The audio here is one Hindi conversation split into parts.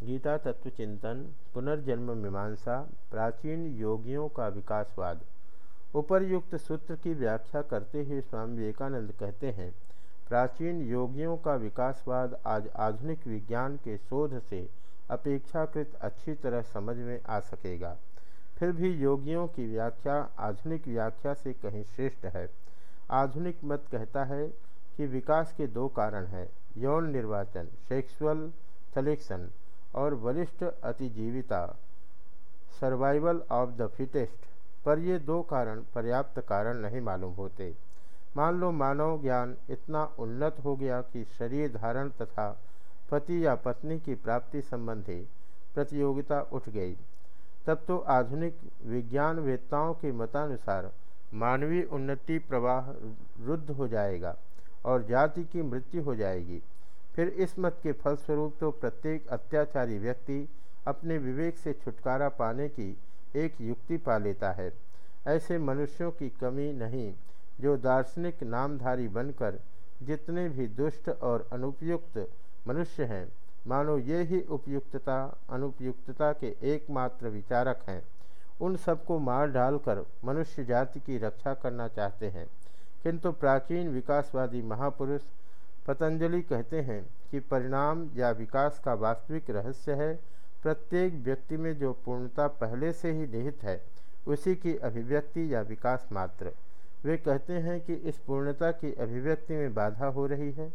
गीता तत्व चिंतन, पुनर्जन्म मीमांसा, प्राचीन योगियों का विकासवाद। उपरयुक्त सूत्र की व्याख्या करते हुए स्वामी विवेकानंद कहते हैं, प्राचीन योगियों का विकासवाद आज आधुनिक विज्ञान के शोध से अपेक्षाकृत अच्छी तरह समझ में आ सकेगा। फिर भी योगियों की व्याख्या आधुनिक व्याख्या से कहीं श्रेष्ठ है। आधुनिक मत कहता है कि विकास के दो कारण हैं, यौन निर्वाचन, सेक्सुअल सलेक्शन। और वरिष्ठ अतिजीविता सर्वाइवल ऑफ़ द फिटेस्ट पर ये दो कारण, पर्याप्त कारण नहीं मालूम होते। मान लो मानव ज्ञान इतना उन्नत हो गया कि शरीर धारण तथा पति या पत्नी की प्राप्ति संबंधी प्रतियोगिता उठ गई। तब तो आधुनिक विज्ञान वेत्ताओं के मतानुसार मानवीय उन्नति प्रवाह रुद्ध हो जाएगा और जाति की मृत्यु हो जाएगी। फिर इस मत के फलस्वरूप तो प्रत्येक अत्याचारी व्यक्ति अपने विवेक से छुटकारा पाने की एक युक्ति पा लेता है। ऐसे मनुष्यों की कमी नहीं, जो दार्शनिक नामधारी बनकर जितने भी दुष्ट और अनुपयुक्त मनुष्य हैं, मानो ये ही उपयुक्तता, अनुपयुक्तता के एकमात्र विचारक हैं। उन सबको मार डालकर मनुष्य जाति की रक्षा करना चाहते हैं। किंतु प्राचीन विकासवादी महापुरुष पतंजलि कहते हैं कि परिणाम या विकास का वास्तविक रहस्य है। प्रत्येक व्यक्ति में जो पूर्णता पहले से ही निहित है, उसी की अभिव्यक्ति या विकास मात्र। वे कहते हैं कि इस पूर्णता की अभिव्यक्ति में बाधा हो रही है।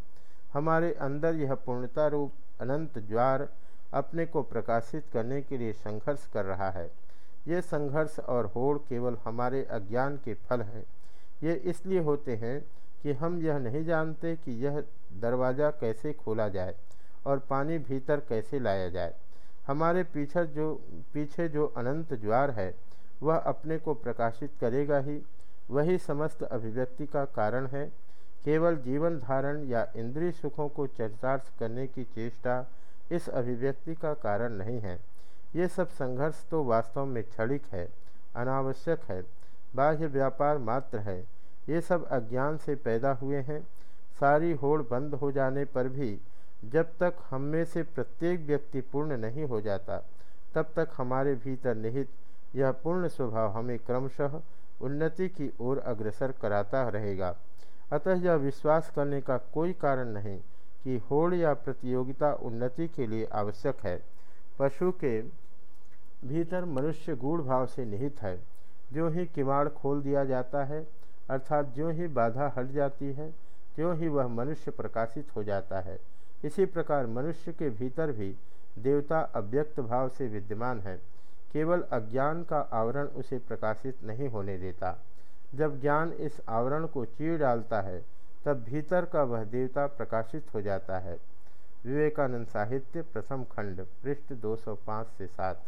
हमारे अंदर यह पूर्णता रूप अनंत ज्वार अपने को प्रकाशित करने के लिए संघर्ष कर रहा है। ये संघर्ष और होड़ केवल हमारे अज्ञान के फल हैं। ये इसलिए होते हैं कि हम यह नहीं जानते कि यह दरवाज़ा कैसे खोला जाए और पानी भीतर कैसे लाया जाए। हमारे पीछे जो पीछे जो अनंत ज्वार है, वह अपने को प्रकाशित करेगा ही। वही समस्त अभिव्यक्ति का कारण है। केवल जीवन धारण या इंद्रिय सुखों को चरितार्थ करने की चेष्टा इस अभिव्यक्ति का कारण नहीं है। ये सब संघर्ष तो वास्तव में क्षणिक है, अनावश्यक है। बाह्य व्यापार मात्र है। ये सब अज्ञान से पैदा हुए हैं। सारी होड़ बंद हो जाने पर भी जब तक हम में से प्रत्येक व्यक्ति पूर्ण नहीं हो जाता, तब तक हमारे भीतर निहित यह पूर्ण स्वभाव हमें क्रमशः उन्नति की ओर अग्रसर कराता रहेगा। अतः यह विश्वास करने का कोई कारण नहीं कि होड़ या प्रतियोगिता उन्नति के लिए आवश्यक है। पशु के भीतर मनुष्य गूढ़ भाव से निहित है। जो ही किमाड़ खोल दिया जाता है अर्थात जो ही बाधा हट जाती है, त्यों ही वह मनुष्य प्रकाशित हो जाता है। इसी प्रकार मनुष्य के भीतर भी देवता अव्यक्त भाव से विद्यमान है। केवल अज्ञान का आवरण उसे प्रकाशित नहीं होने देता। जब ज्ञान इस आवरण को चीर डालता है, तब भीतर का वह देवता प्रकाशित हो जाता है। विवेकानंद साहित्य प्रथम खंड, पृष्ठ 205 से 7